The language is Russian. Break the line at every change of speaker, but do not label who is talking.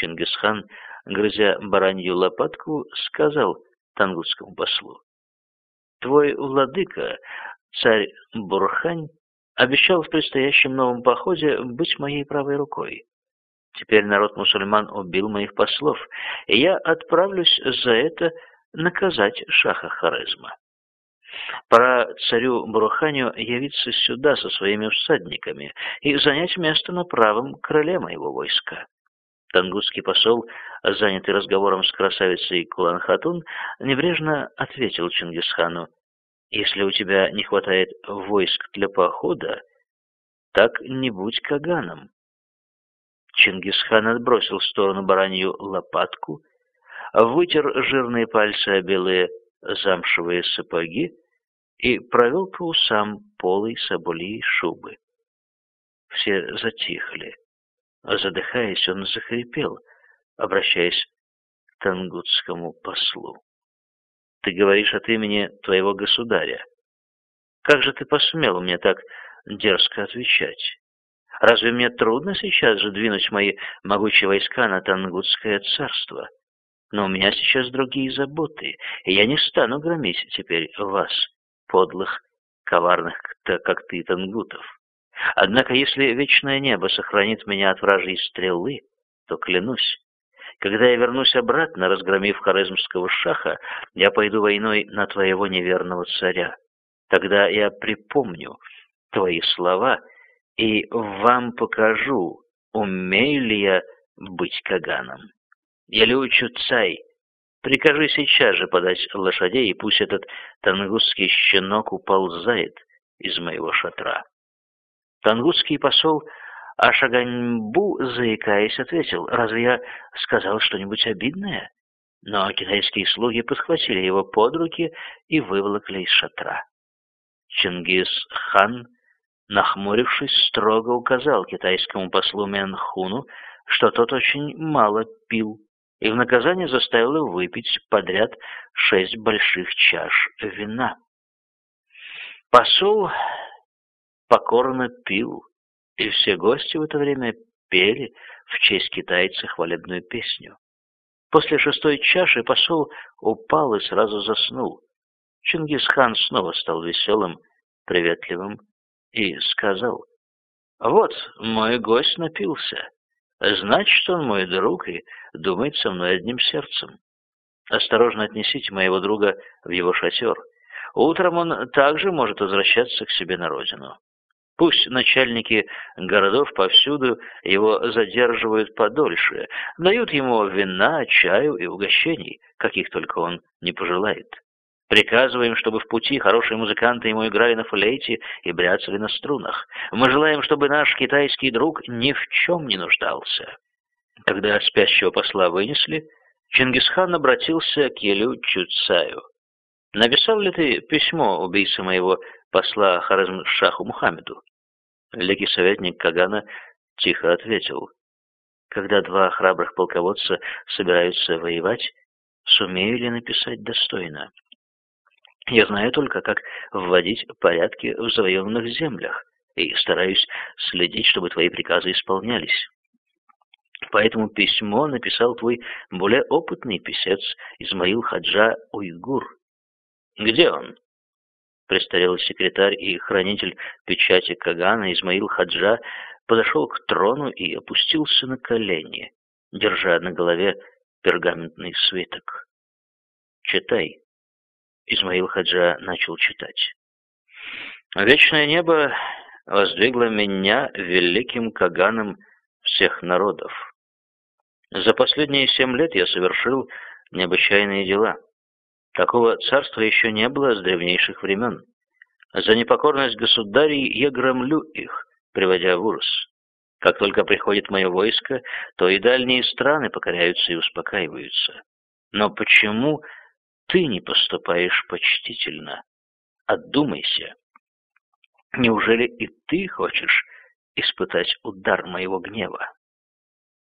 Чингисхан, грызя баранью лопатку, сказал тангутскому послу. «Твой владыка, царь Бурхань, обещал в предстоящем новом походе быть моей правой рукой. Теперь народ мусульман убил моих послов, и я отправлюсь за это наказать шаха Хорезма. Пора царю Бурханю явиться сюда со своими всадниками и занять место на правом крыле моего войска. Тангутский посол, занятый разговором с красавицей Куланхатун, небрежно ответил Чингисхану, «Если у тебя не хватает войск для похода, так не будь каганом». Чингисхан отбросил в сторону баранью лопатку, вытер жирные пальцы о белые замшевые сапоги и провел по усам полой соболей шубы. Все затихли. Задыхаясь, он захрипел, обращаясь к тангутскому послу. «Ты говоришь от имени твоего государя. Как же ты посмел мне так дерзко отвечать? Разве мне трудно сейчас же двинуть мои могучие войска на Тангутское царство? Но у меня сейчас другие заботы, и я не стану громить теперь вас, подлых, коварных, как ты, тангутов. Однако, если вечное небо сохранит меня от вражьей стрелы, то клянусь, когда я вернусь обратно, разгромив Хорезмского шаха, я пойду войной на твоего неверного царя. Тогда я припомню твои слова и вам покажу, умею ли я быть Каганом. Я Ялючу Цай, прикажи сейчас же подать лошадей, и пусть этот тангусский щенок уползает из моего шатра. Тангутский посол Ашаганьбу, заикаясь, ответил, «Разве я сказал что-нибудь обидное?» Но китайские слуги подхватили его под руки и выволокли из шатра. Чингис-хан, нахмурившись, строго указал китайскому послу Менхуну, что тот очень мало пил, и в наказание заставил его выпить подряд шесть больших чаш вина. Посол покорно пил, и все гости в это время пели в честь китайца хвалебную песню. После шестой чаши посол упал и сразу заснул. Чингисхан снова стал веселым, приветливым и сказал, «Вот, мой гость напился. Значит, он мой друг и думает со мной одним сердцем. Осторожно отнесите моего друга в его шатер. Утром он также может возвращаться к себе на родину. Пусть начальники городов повсюду его задерживают подольше, дают ему вина, чаю и угощений, каких только он не пожелает. Приказываем, чтобы в пути хорошие музыканты ему играли на флейте и бряцали на струнах. Мы желаем, чтобы наш китайский друг ни в чем не нуждался. Когда спящего посла вынесли, Чингисхан обратился к Елю Чуцаю. «Написал ли ты письмо убийце моего посла Харизм-Шаху Мухаммеду?» Великий советник Кагана тихо ответил. Когда два храбрых полководца собираются воевать, сумею ли написать достойно? Я знаю только, как вводить порядки в завоеванных землях, и стараюсь следить, чтобы твои приказы исполнялись. Поэтому письмо написал твой более опытный писец Измаил Хаджа Уйгур. Где он? Престарелый секретарь и хранитель печати Кагана Измаил Хаджа подошел к трону и опустился на колени, держа на голове пергаментный свиток. «Читай». Измаил Хаджа начал читать. «Вечное небо воздвигло меня великим Каганом всех народов. За последние семь лет я совершил необычайные дела». Такого царства еще не было с древнейших времен. За непокорность государей я громлю их, приводя в ужас. Как только приходит мое войско, то и дальние страны покоряются и успокаиваются. Но почему ты не поступаешь почтительно? Отдумайся. Неужели и ты хочешь испытать удар моего гнева?